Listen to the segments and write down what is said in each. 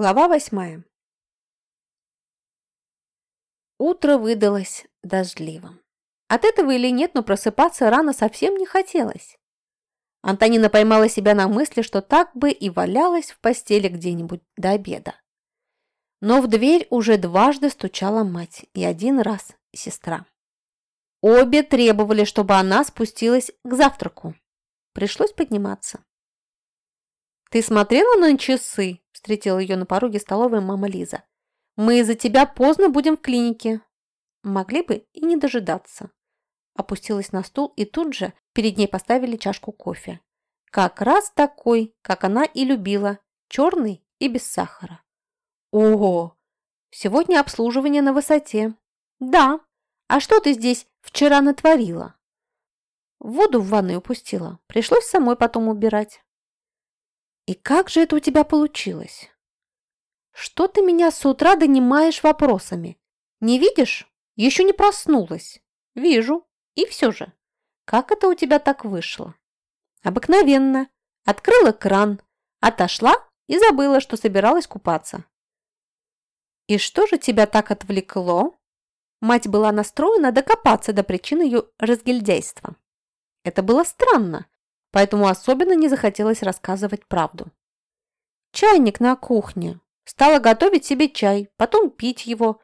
Глава восьмая. Утро выдалось дождливым. От этого или нет, но просыпаться рано совсем не хотелось. Антонина поймала себя на мысли, что так бы и валялась в постели где-нибудь до обеда. Но в дверь уже дважды стучала мать и один раз сестра. Обе требовали, чтобы она спустилась к завтраку. Пришлось подниматься. «Ты смотрела на часы?» – встретила ее на пороге столовой мама Лиза. «Мы из-за тебя поздно будем в клинике». Могли бы и не дожидаться. Опустилась на стул и тут же перед ней поставили чашку кофе. Как раз такой, как она и любила, черный и без сахара. Ого! Сегодня обслуживание на высоте. Да. А что ты здесь вчера натворила? Воду в ванной упустила. Пришлось самой потом убирать. И как же это у тебя получилось? Что ты меня с утра донимаешь вопросами? Не видишь? Еще не проснулась. Вижу. И все же. Как это у тебя так вышло? Обыкновенно. Открыла кран, отошла и забыла, что собиралась купаться. И что же тебя так отвлекло? Мать была настроена докопаться до причины ее разгильдяйства. Это было странно, поэтому особенно не захотелось рассказывать правду. Чайник на кухне. Стала готовить себе чай, потом пить его.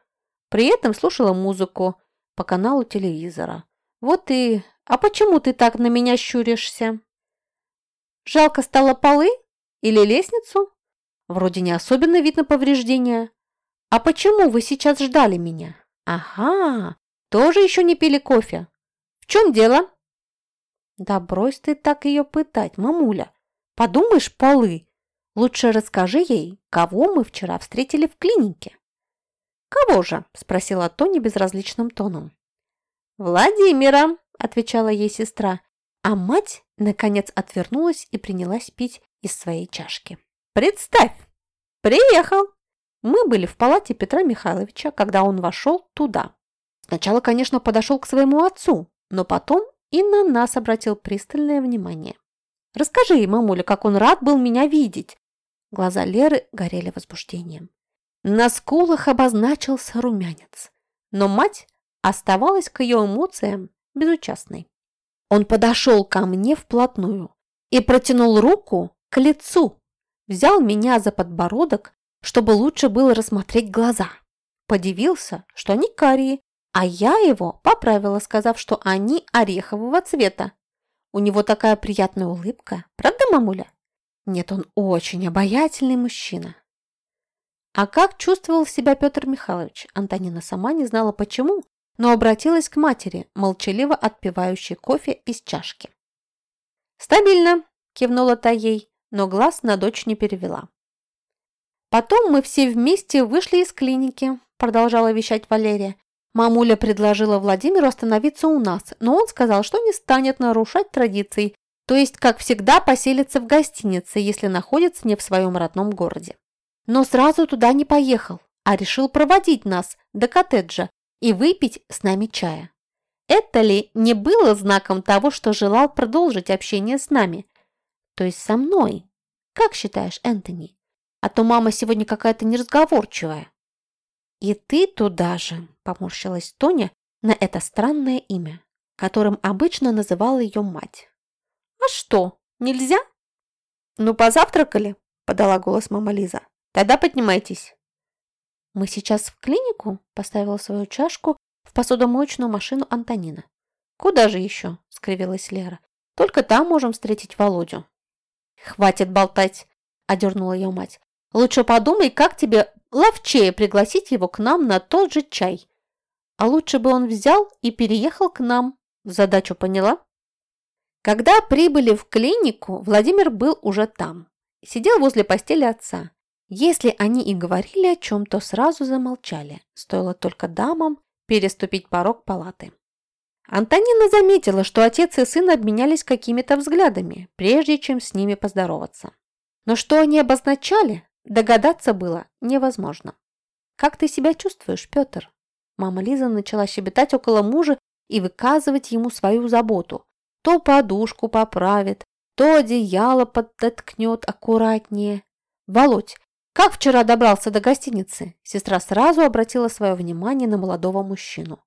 При этом слушала музыку по каналу телевизора. Вот и... А почему ты так на меня щуришься? Жалко стало полы или лестницу? Вроде не особенно видно повреждения. А почему вы сейчас ждали меня? Ага, тоже еще не пили кофе. В чем дело? Да брось ты так ее пытать, мамуля. Подумаешь, полы. Лучше расскажи ей, кого мы вчера встретили в клинике. «Кого же?» – спросила Тони безразличным тоном. «Владимира», – отвечала ей сестра, а мать, наконец, отвернулась и принялась пить из своей чашки. «Представь! Приехал!» Мы были в палате Петра Михайловича, когда он вошел туда. Сначала, конечно, подошел к своему отцу, но потом и на нас обратил пристальное внимание. «Расскажи ей, мамуля, как он рад был меня видеть!» Глаза Леры горели возбуждением. На скулах обозначился румянец, но мать оставалась к ее эмоциям безучастной. Он подошел ко мне вплотную и протянул руку к лицу, взял меня за подбородок, чтобы лучше было рассмотреть глаза. Подивился, что они карие, а я его поправила, сказав, что они орехового цвета. У него такая приятная улыбка. Правда, мамуля? Нет, он очень обаятельный мужчина. А как чувствовал себя Петр Михайлович? Антонина сама не знала почему, но обратилась к матери, молчаливо отпивающей кофе из чашки. «Стабильно», – кивнула та ей, но глаз на дочь не перевела. «Потом мы все вместе вышли из клиники», – продолжала вещать Валерия. Мамуля предложила Владимиру остановиться у нас, но он сказал, что не станет нарушать традиции, то есть, как всегда, поселится в гостинице, если находится не в своем родном городе. Но сразу туда не поехал, а решил проводить нас до коттеджа и выпить с нами чая. Это ли не было знаком того, что желал продолжить общение с нами? То есть со мной? Как считаешь, Энтони? А то мама сегодня какая-то неразговорчивая. «И ты туда же», – поморщилась Тоня на это странное имя, которым обычно называла ее мать. «А что, нельзя?» «Ну, позавтракали?» – подала голос мама Лиза. «Тогда поднимайтесь». «Мы сейчас в клинику?» – поставила свою чашку в посудомоечную машину Антонина. «Куда же еще?» – скривилась Лера. «Только там можем встретить Володю». «Хватит болтать!» – одернула ее мать. «Лучше подумай, как тебе ловчее пригласить его к нам на тот же чай. А лучше бы он взял и переехал к нам. Задачу поняла? Когда прибыли в клинику, Владимир был уже там. Сидел возле постели отца. Если они и говорили о чем, то сразу замолчали. Стоило только дамам переступить порог палаты. Антонина заметила, что отец и сын обменялись какими-то взглядами, прежде чем с ними поздороваться. Но что они обозначали, Догадаться было невозможно. «Как ты себя чувствуешь, Петр?» Мама Лиза начала щебетать около мужа и выказывать ему свою заботу. То подушку поправит, то одеяло подоткнет аккуратнее. «Володь, Как вчера добрался до гостиницы?» Сестра сразу обратила свое внимание на молодого мужчину.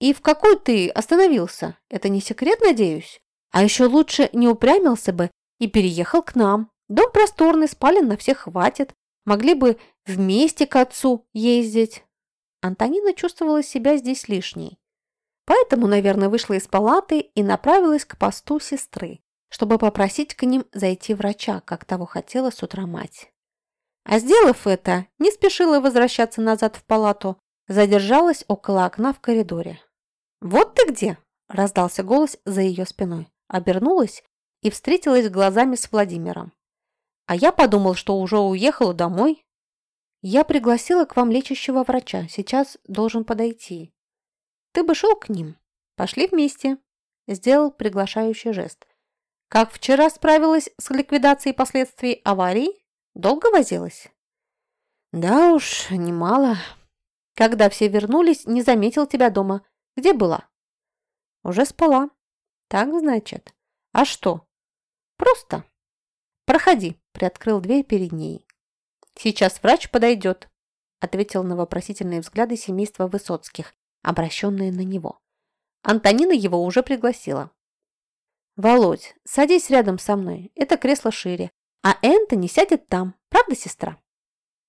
«И в какой ты остановился? Это не секрет, надеюсь? А еще лучше не упрямился бы и переехал к нам. Дом просторный, спален на всех хватит. Могли бы вместе к отцу ездить». Антонина чувствовала себя здесь лишней. Поэтому, наверное, вышла из палаты и направилась к посту сестры, чтобы попросить к ним зайти врача, как того хотела с утра мать. А сделав это, не спешила возвращаться назад в палату, задержалась около окна в коридоре. «Вот ты где!» – раздался голос за ее спиной. Обернулась и встретилась глазами с Владимиром. «А я подумал, что уже уехала домой». «Я пригласила к вам лечащего врача. Сейчас должен подойти». «Ты бы шел к ним. Пошли вместе», – сделал приглашающий жест. «Как вчера справилась с ликвидацией последствий аварии?» Долго возилась? Да уж, немало. Когда все вернулись, не заметил тебя дома. Где была? Уже спала. Так, значит. А что? Просто. Проходи, приоткрыл дверь перед ней. Сейчас врач подойдет, ответил на вопросительные взгляды семейства Высоцких, обращенные на него. Антонина его уже пригласила. «Володь, садись рядом со мной. Это кресло шире. А Энтони сядет там, правда, сестра?»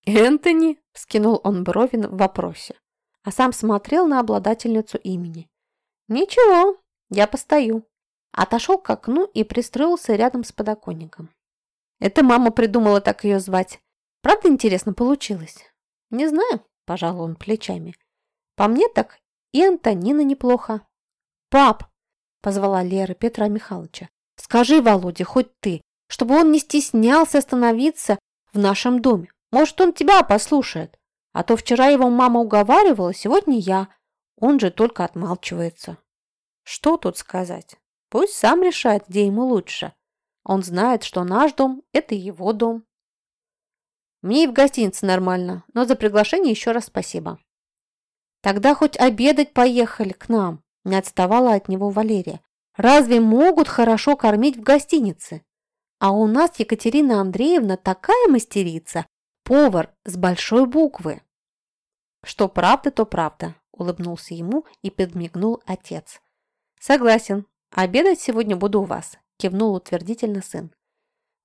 «Энтони?» – вскинул он брови в вопросе, а сам смотрел на обладательницу имени. «Ничего, я постою». Отошел к окну и пристроился рядом с подоконником. Это мама придумала так ее звать. Правда интересно получилось? Не знаю, пожал он плечами. По мне так и Антонина неплохо. Пап, позвала Лера Петра Михайловича, скажи Володе хоть ты, чтобы он не стеснялся остановиться в нашем доме. Может, он тебя послушает. А то вчера его мама уговаривала, сегодня я. Он же только отмалчивается. Что тут сказать? Пусть сам решает, где ему лучше. Он знает, что наш дом – это его дом. Мне и в гостинице нормально, но за приглашение еще раз спасибо. Тогда хоть обедать поехали к нам, не отставала от него Валерия. Разве могут хорошо кормить в гостинице? А у нас Екатерина Андреевна такая мастерица, повар с большой буквы. Что правда, то правда, улыбнулся ему и подмигнул отец. Согласен, обедать сегодня буду у вас, кивнул утвердительно сын.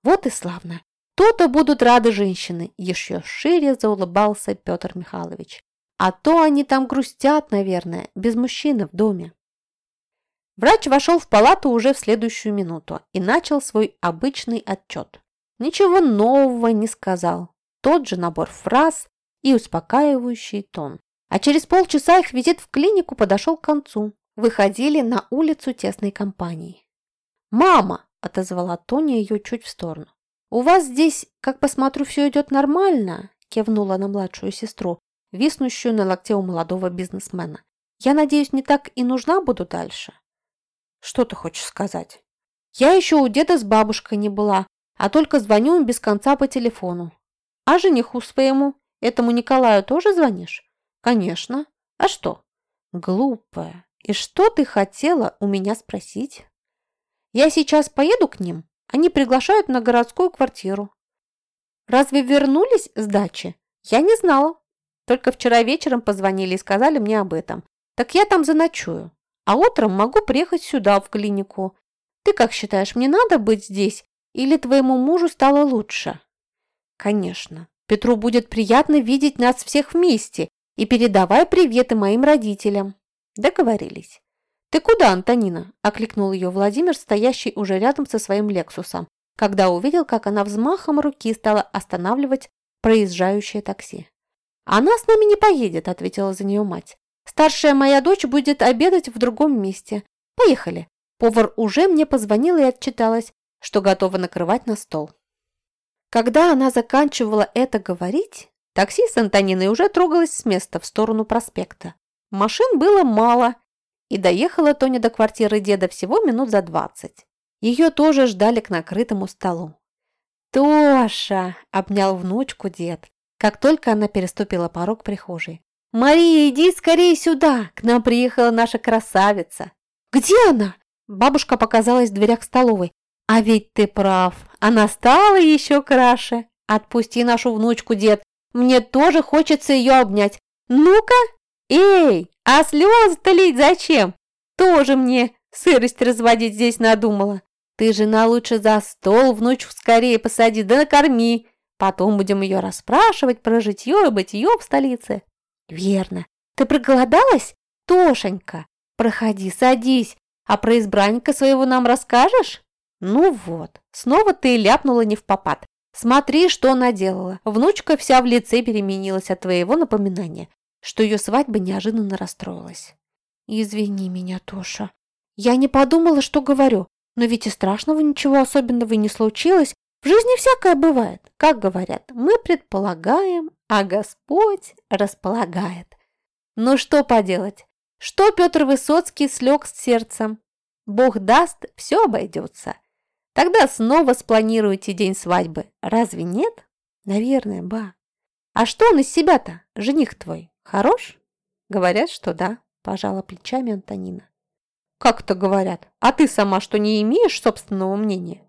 Вот и славно. То-то будут рады женщины, еще шире заулыбался Петр Михайлович. А то они там грустят, наверное, без мужчины в доме. Врач вошел в палату уже в следующую минуту и начал свой обычный отчет. Ничего нового не сказал. Тот же набор фраз и успокаивающий тон. А через полчаса их визит в клинику подошел к концу. Выходили на улицу тесной компанией. «Мама!» – отозвала Тоня ее чуть в сторону. «У вас здесь, как посмотрю, все идет нормально?» – кивнула на младшую сестру, виснущую на локте у молодого бизнесмена. «Я надеюсь, не так и нужна буду дальше?» Что ты хочешь сказать? Я еще у деда с бабушкой не была, а только звоню им без конца по телефону. А жениху своему, этому Николаю, тоже звонишь? Конечно. А что? Глупая. И что ты хотела у меня спросить? Я сейчас поеду к ним. Они приглашают на городскую квартиру. Разве вернулись с дачи? Я не знала. Только вчера вечером позвонили и сказали мне об этом. Так я там заночую а утром могу приехать сюда, в клинику. Ты как считаешь, мне надо быть здесь или твоему мужу стало лучше? Конечно. Петру будет приятно видеть нас всех вместе и передавай приветы моим родителям. Договорились. «Ты куда, Антонина?» – окликнул ее Владимир, стоящий уже рядом со своим «Лексусом», когда увидел, как она взмахом руки стала останавливать проезжающее такси. «Она с нами не поедет», – ответила за нее мать. Старшая моя дочь будет обедать в другом месте. Поехали. Повар уже мне позвонила и отчиталась, что готова накрывать на стол. Когда она заканчивала это говорить, такси с Антониной уже трогалось с места в сторону проспекта. Машин было мало, и доехала Тоня до квартиры деда всего минут за двадцать. Ее тоже ждали к накрытому столу. «Тоша!» – обнял внучку дед, как только она переступила порог прихожей. «Мария, иди скорее сюда! К нам приехала наша красавица!» «Где она?» Бабушка показалась в дверях столовой. «А ведь ты прав, она стала еще краше!» Отпусти нашу внучку, дед. Мне тоже хочется ее обнять. Ну-ка! Эй, а слезы-то лить зачем? Тоже мне сырость разводить здесь надумала. Ты, жена, лучше за стол внучку скорее посади, да накорми. Потом будем ее расспрашивать про житье и бытие в столице. Верно. Ты проголодалась? Тошенька, проходи, садись. А про избранника своего нам расскажешь? Ну вот, снова ты ляпнула не в попад. Смотри, что наделала. Внучка вся в лице переменилась от твоего напоминания, что ее свадьба неожиданно расстроилась. Извини меня, Тоша. Я не подумала, что говорю. Но ведь и страшного ничего особенного не случилось. В жизни всякое бывает. Как говорят, мы предполагаем, а Господь располагает. Ну что поделать? Что Петр Высоцкий слег с сердцем? Бог даст, все обойдется. Тогда снова спланируйте день свадьбы. Разве нет? Наверное, ба. А что он из себя-то, жених твой, хорош? Говорят, что да, пожала плечами Антонина. Как-то говорят. А ты сама что, не имеешь собственного мнения?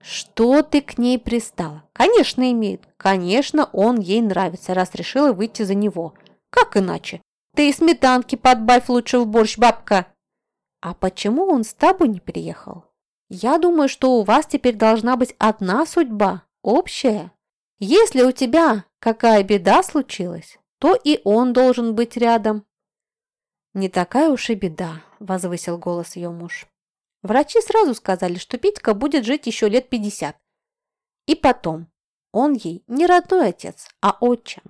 Что ты к ней пристала? Конечно, имеет. Конечно, он ей нравится, раз решила выйти за него. Как иначе? Ты и сметанки подбавь лучше в борщ, бабка. А почему он с тобой не приехал? Я думаю, что у вас теперь должна быть одна судьба, общая. Если у тебя какая беда случилась, то и он должен быть рядом. Не такая уж и беда, возвысил голос ее муж. Врачи сразу сказали, что Петька будет жить еще лет пятьдесят. И потом, он ей не родной отец, а отчим.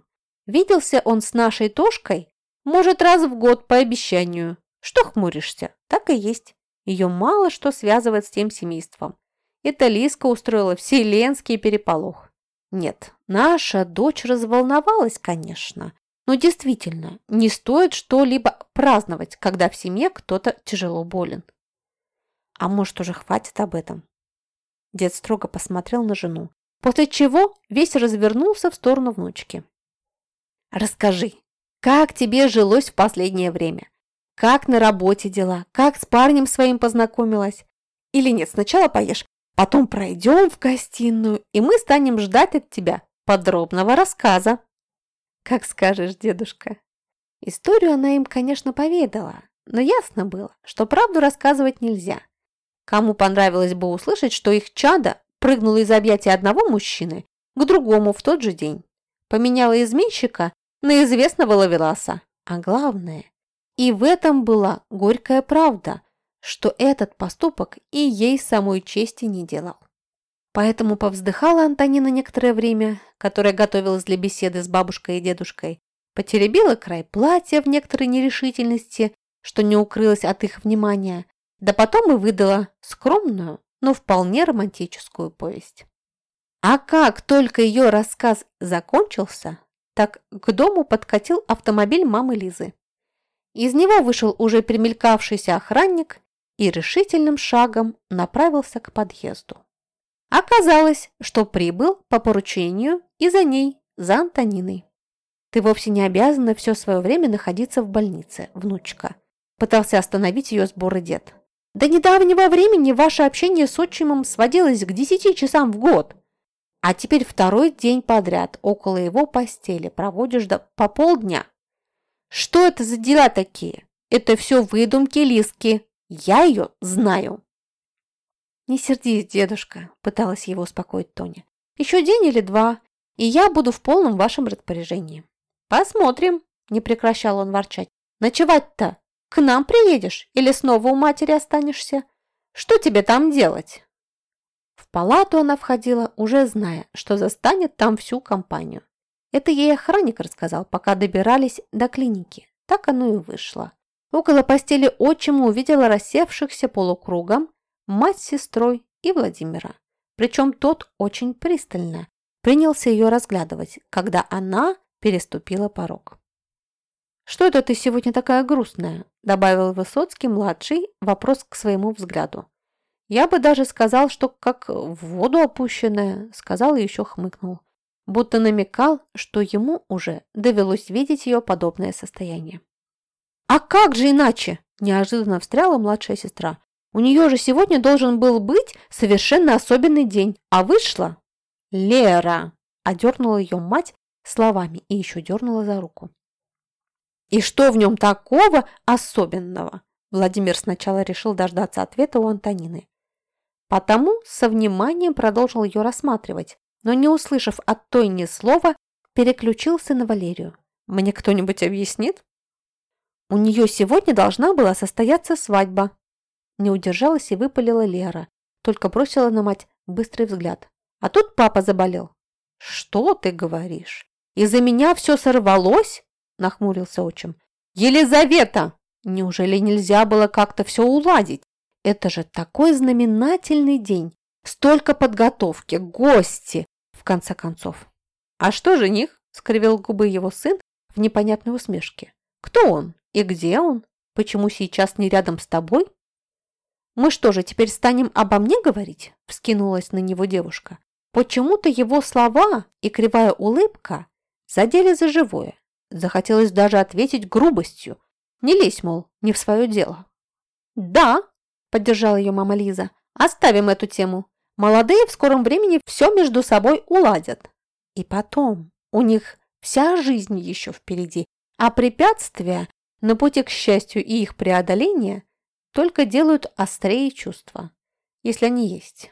Виделся он с нашей Тошкой, может, раз в год по обещанию. Что хмуришься? Так и есть. Ее мало что связывает с тем семейством. Это Лиска устроила вселенский переполох. Нет, наша дочь разволновалась, конечно. Но действительно, не стоит что-либо праздновать, когда в семье кто-то тяжело болен. А может, уже хватит об этом? Дед строго посмотрел на жену, после чего весь развернулся в сторону внучки. «Расскажи, как тебе жилось в последнее время? Как на работе дела? Как с парнем своим познакомилась? Или нет, сначала поешь, потом пройдем в гостиную, и мы станем ждать от тебя подробного рассказа. Как скажешь, дедушка. Историю она им, конечно, поведала, но ясно было, что правду рассказывать нельзя. Кому понравилось бы услышать, что их чада прыгнула из объятия одного мужчины к другому в тот же день, поменяла изменщика на известного ловеласа, а главное, и в этом была горькая правда, что этот поступок и ей самой чести не делал. Поэтому повздыхала Антонина некоторое время, которая готовилась для беседы с бабушкой и дедушкой, потеребила край платья в некоторой нерешительности, что не укрылось от их внимания, да потом и выдала скромную, но вполне романтическую повесть. А как только ее рассказ закончился, так к дому подкатил автомобиль мамы Лизы. Из него вышел уже примелькавшийся охранник и решительным шагом направился к подъезду. Оказалось, что прибыл по поручению и за ней, за Антониной. «Ты вовсе не обязана все свое время находиться в больнице, внучка», пытался остановить ее сборы дед. «До недавнего времени ваше общение с отчимом сводилось к десяти часам в год, а теперь второй день подряд около его постели проводишь до по полдня. Что это за дела такие? Это все выдумки Лиски. Я ее знаю. Не сердись, дедушка, пыталась его успокоить Тоня. Еще день или два, и я буду в полном вашем распоряжении. Посмотрим, не прекращал он ворчать. Ночевать-то к нам приедешь или снова у матери останешься? Что тебе там делать? В палату она входила, уже зная, что застанет там всю компанию. Это ей охранник рассказал, пока добирались до клиники. Так оно и вышло. Около постели отчима увидела рассевшихся полукругом мать с сестрой и Владимира. Причем тот очень пристально принялся ее разглядывать, когда она переступила порог. «Что это ты сегодня такая грустная?» добавил Высоцкий-младший вопрос к своему взгляду. «Я бы даже сказал, что как в воду опущенная», сказал и еще хмыкнул будто намекал, что ему уже довелось видеть ее подобное состояние. «А как же иначе?» – неожиданно встряла младшая сестра. «У нее же сегодня должен был быть совершенно особенный день, а вышла...» «Лера!» одернула ее мать словами и еще дернула за руку. «И что в нем такого особенного?» Владимир сначала решил дождаться ответа у Антонины. Потому со вниманием продолжил ее рассматривать, но, не услышав от той ни слова, переключился на Валерию. «Мне кто-нибудь объяснит?» «У нее сегодня должна была состояться свадьба». Не удержалась и выпалила Лера, только бросила на мать быстрый взгляд. «А тут папа заболел». «Что ты говоришь? Из-за меня все сорвалось?» нахмурился отчим. «Елизавета! Неужели нельзя было как-то все уладить? Это же такой знаменательный день! Столько подготовки, гости, в конце концов!» «А что жених?» – скривил губы его сын в непонятной усмешке. «Кто он? И где он? Почему сейчас не рядом с тобой?» «Мы что же, теперь станем обо мне говорить?» – вскинулась на него девушка. Почему-то его слова и кривая улыбка задели за живое. Захотелось даже ответить грубостью. Не лезь, мол, не в свое дело. «Да», – поддержала ее мама Лиза, – «оставим эту тему. Молодые в скором времени все между собой уладят. И потом, у них вся жизнь еще впереди, а препятствия на пути к счастью и их преодоления только делают острее чувства, если они есть».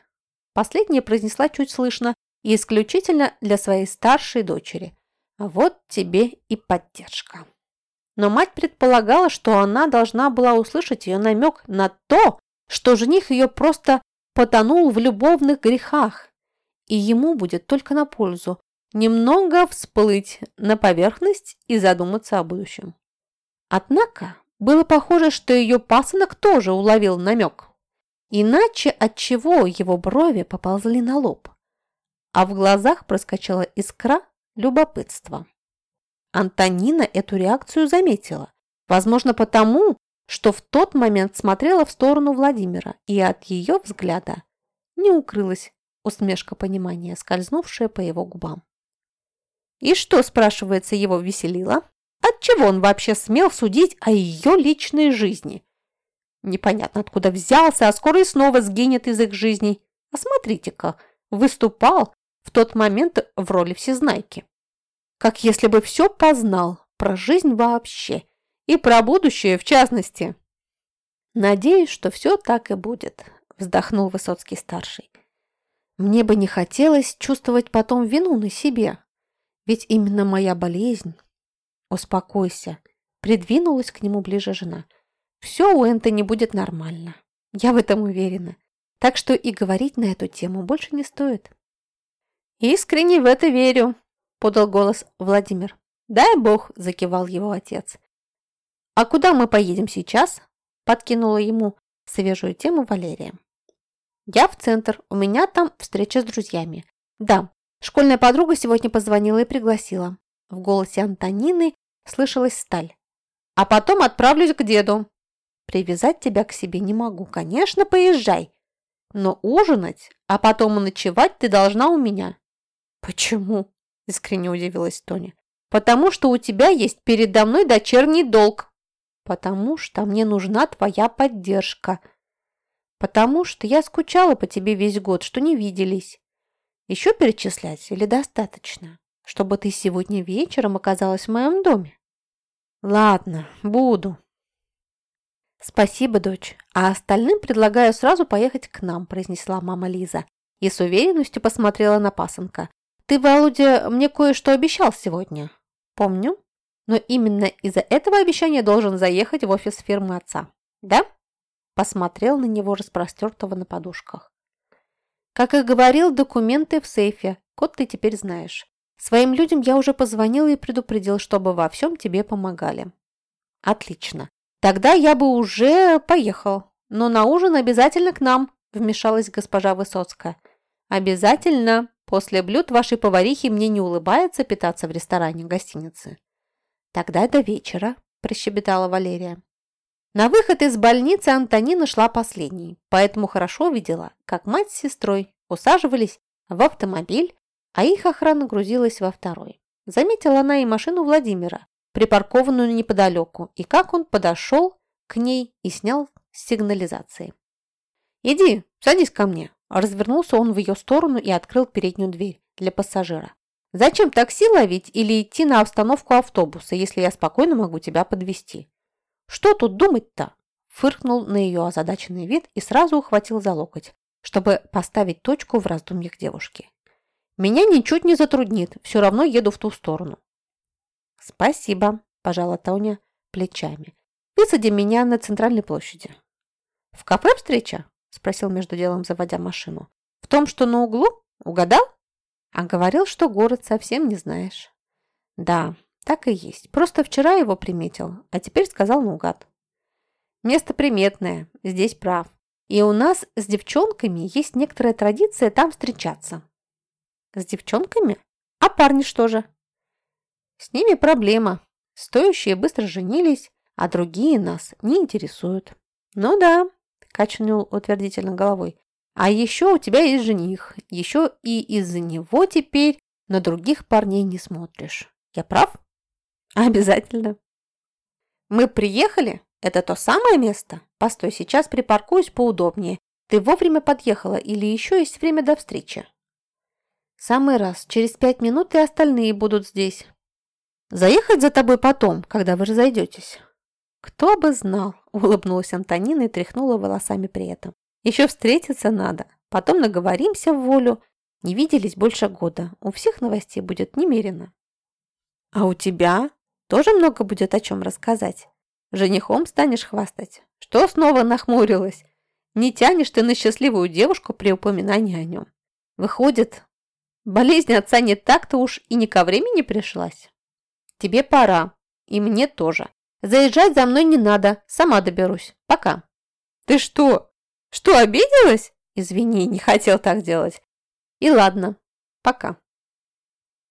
Последняя произнесла чуть слышно и исключительно для своей старшей дочери – вот тебе и поддержка. Но мать предполагала, что она должна была услышать ее намек на то, что жених ее просто потонул в любовных грехах, и ему будет только на пользу немного всплыть на поверхность и задуматься о будущем. Однако было похоже, что ее пасынок тоже уловил намек. Иначе от чего его брови поползли на лоб, а в глазах проскочила искра любопытство. Антонина эту реакцию заметила. Возможно, потому, что в тот момент смотрела в сторону Владимира, и от ее взгляда не укрылась усмешка понимания, скользнувшая по его губам. И что, спрашивается, его веселило? Отчего он вообще смел судить о ее личной жизни? Непонятно, откуда взялся, а скоро и снова сгинет из их жизней. А смотрите-ка, выступал в тот момент в роли всезнайки как если бы все познал про жизнь вообще и про будущее в частности. «Надеюсь, что все так и будет», – вздохнул Высоцкий-старший. «Мне бы не хотелось чувствовать потом вину на себе, ведь именно моя болезнь...» «Успокойся», – придвинулась к нему ближе жена. «Все у Энтони будет нормально, я в этом уверена, так что и говорить на эту тему больше не стоит». «Искренне в это верю», подал голос Владимир. «Дай бог!» – закивал его отец. «А куда мы поедем сейчас?» – подкинула ему свежую тему Валерия. «Я в центр, у меня там встреча с друзьями. Да, школьная подруга сегодня позвонила и пригласила». В голосе Антонины слышалась сталь. «А потом отправлюсь к деду». «Привязать тебя к себе не могу. Конечно, поезжай. Но ужинать, а потом и ночевать ты должна у меня». «Почему?» искренне удивилась Тоня. «Потому что у тебя есть передо мной дочерний долг. Потому что мне нужна твоя поддержка. Потому что я скучала по тебе весь год, что не виделись. Еще перечислять или достаточно, чтобы ты сегодня вечером оказалась в моем доме?» «Ладно, буду», «Спасибо, дочь. А остальным предлагаю сразу поехать к нам», – произнесла мама Лиза и с уверенностью посмотрела на пасынка. Ты, Володя, мне кое-что обещал сегодня. Помню. Но именно из-за этого обещания должен заехать в офис фирмы отца. Да? Посмотрел на него распростертого на подушках. Как и говорил, документы в сейфе. Код ты теперь знаешь. Своим людям я уже позвонил и предупредил, чтобы во всем тебе помогали. Отлично. Тогда я бы уже поехал. Но на ужин обязательно к нам, вмешалась госпожа Высоцкая. Обязательно, После блюд вашей поварихи мне не улыбается питаться в ресторане гостиницы. Тогда до вечера, прощебетала Валерия. На выход из больницы Антонина шла последней, поэтому хорошо видела, как мать с сестрой усаживались в автомобиль, а их охрана грузилась во второй. Заметила она и машину Владимира, припаркованную неподалеку, и как он подошел к ней и снял сигнализации. «Иди, садись ко мне», Развернулся он в ее сторону и открыл переднюю дверь для пассажира. Зачем такси ловить или идти на остановку автобуса, если я спокойно могу тебя подвести? Что тут думать-то? Фыркнул на ее озадаченный вид и сразу ухватил за локоть, чтобы поставить точку в раздумьях девушки. Меня ничуть не затруднит, все равно еду в ту сторону. Спасибо, пожала Тоня плечами. Высади меня на центральной площади. В кафе встреча? Спросил между делом, заводя машину. В том, что на углу? Угадал? А говорил, что город совсем не знаешь. Да, так и есть. Просто вчера его приметил, а теперь сказал наугад. Место приметное, здесь прав. И у нас с девчонками есть некоторая традиция там встречаться. С девчонками? А парни что же? С ними проблема. Стоящие быстро женились, а другие нас не интересуют. Ну да, качнул утвердительно головой. А еще у тебя есть жених. Еще и из-за него теперь на других парней не смотришь. Я прав? Обязательно. Мы приехали? Это то самое место? Постой, сейчас припаркуюсь поудобнее. Ты вовремя подъехала или еще есть время до встречи? Самый раз. Через пять минут и остальные будут здесь. Заехать за тобой потом, когда вы разойдетесь. Кто бы знал, улыбнулась Антонина и тряхнула волосами при этом. Еще встретиться надо. Потом наговоримся в волю. Не виделись больше года. У всех новостей будет немерено. А у тебя тоже много будет о чем рассказать. Женихом станешь хвастать. Что снова нахмурилась? Не тянешь ты на счастливую девушку при упоминании о нем. Выходит, болезнь отца не так-то уж и не ко времени пришлась. Тебе пора. И мне тоже. Заезжать за мной не надо. Сама доберусь. Пока. Ты что, что, обиделась? Извини, не хотел так делать. И ладно, пока.